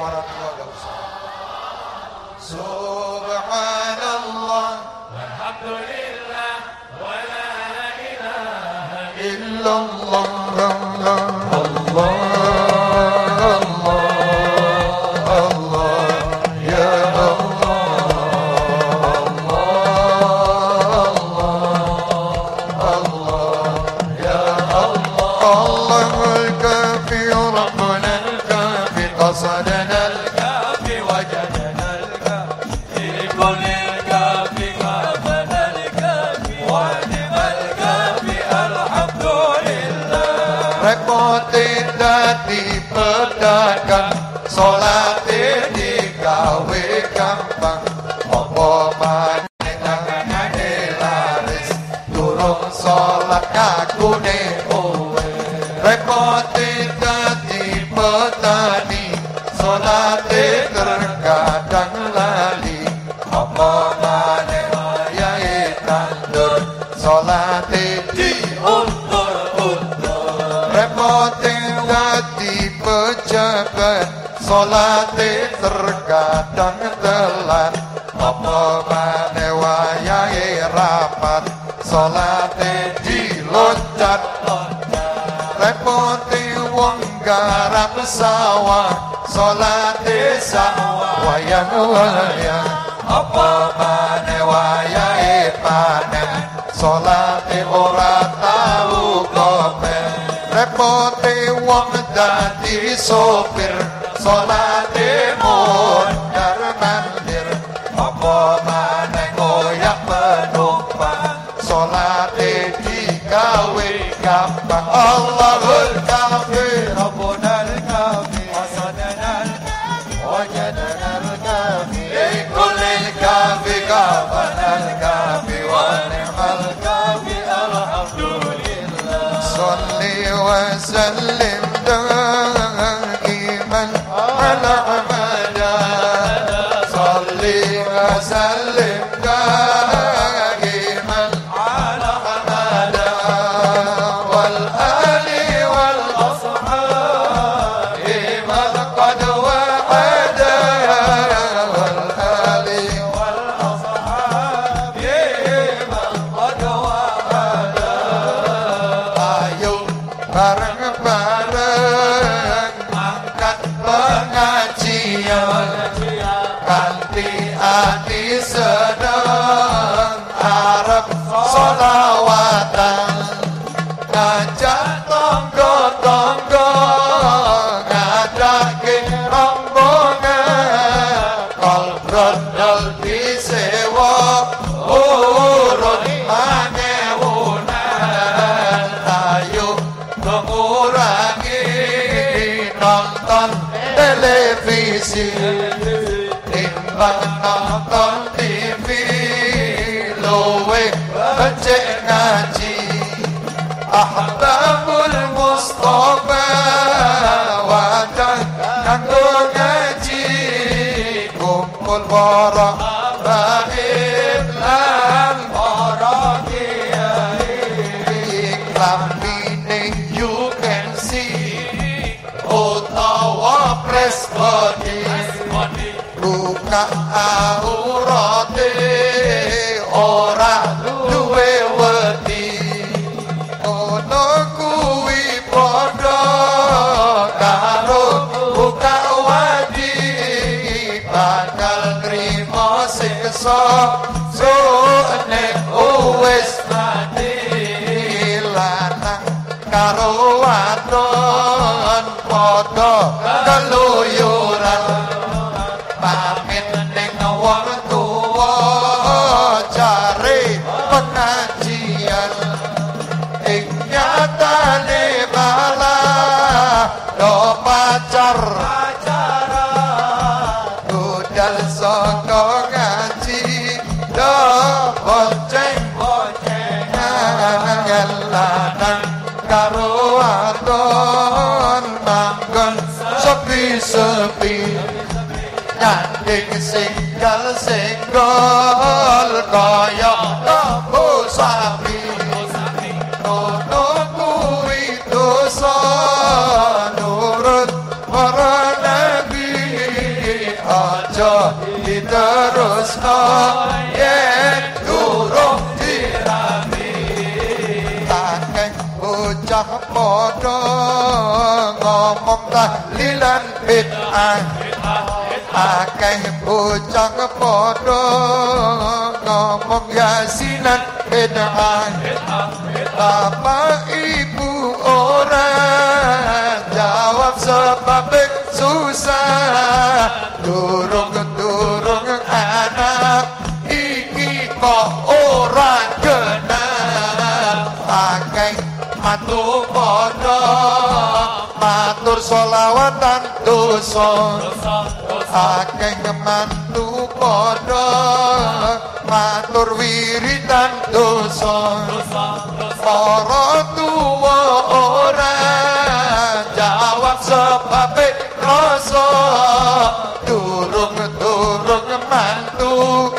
ورد ولوصل سبحان الله. والحمد لله ولا إله إلا الله. Repotin dadi pedagang salate digawe gampang. Apa maneh tangane laris durung salat kakune kowe repotin dadi petani salate terkadang lali. Apa maneh wayahe tandur salate pejabat salate terkadang telat. Apa maneh wayahe rapat salate diloncat. Repote wong garap sawah salate sawah wayang-wayang apa maneh wayahe panen salate ora tau komen repote wong dadi sopir salate mondar mandir apa maneh goyak penumpang salate digawe gampang Allahul kafi Rabbuna al-kafi وصدنا wajadana al-kafi Kulil kafi kafana al-kafi wa ni'mal kafi alhamdulillah صلي وسلم da televisi timbang nonton TV luwe becek ngaji Ahbabul Mustafa wadah kanggo ngaji kumpul para baik aurate ora duwe wedi. Ono kuwi padha karo buka wadi. Bakal trimo siksa so nek wis mati. Lanang karo wadon padha keluyuran sepi-sepi nyanding singgal singgol kaya lembu sapi padha ngomong tahlilan bid'ah akeh bocah padha ngomong yasinan bid'ah Bapak ibu orang jawab sebab susah durung matu padha matur selawatan dosa. Akeh mantu padha matur wiridan dosa. Para tuwa ora jawab sebab rasa. Durung durung mantu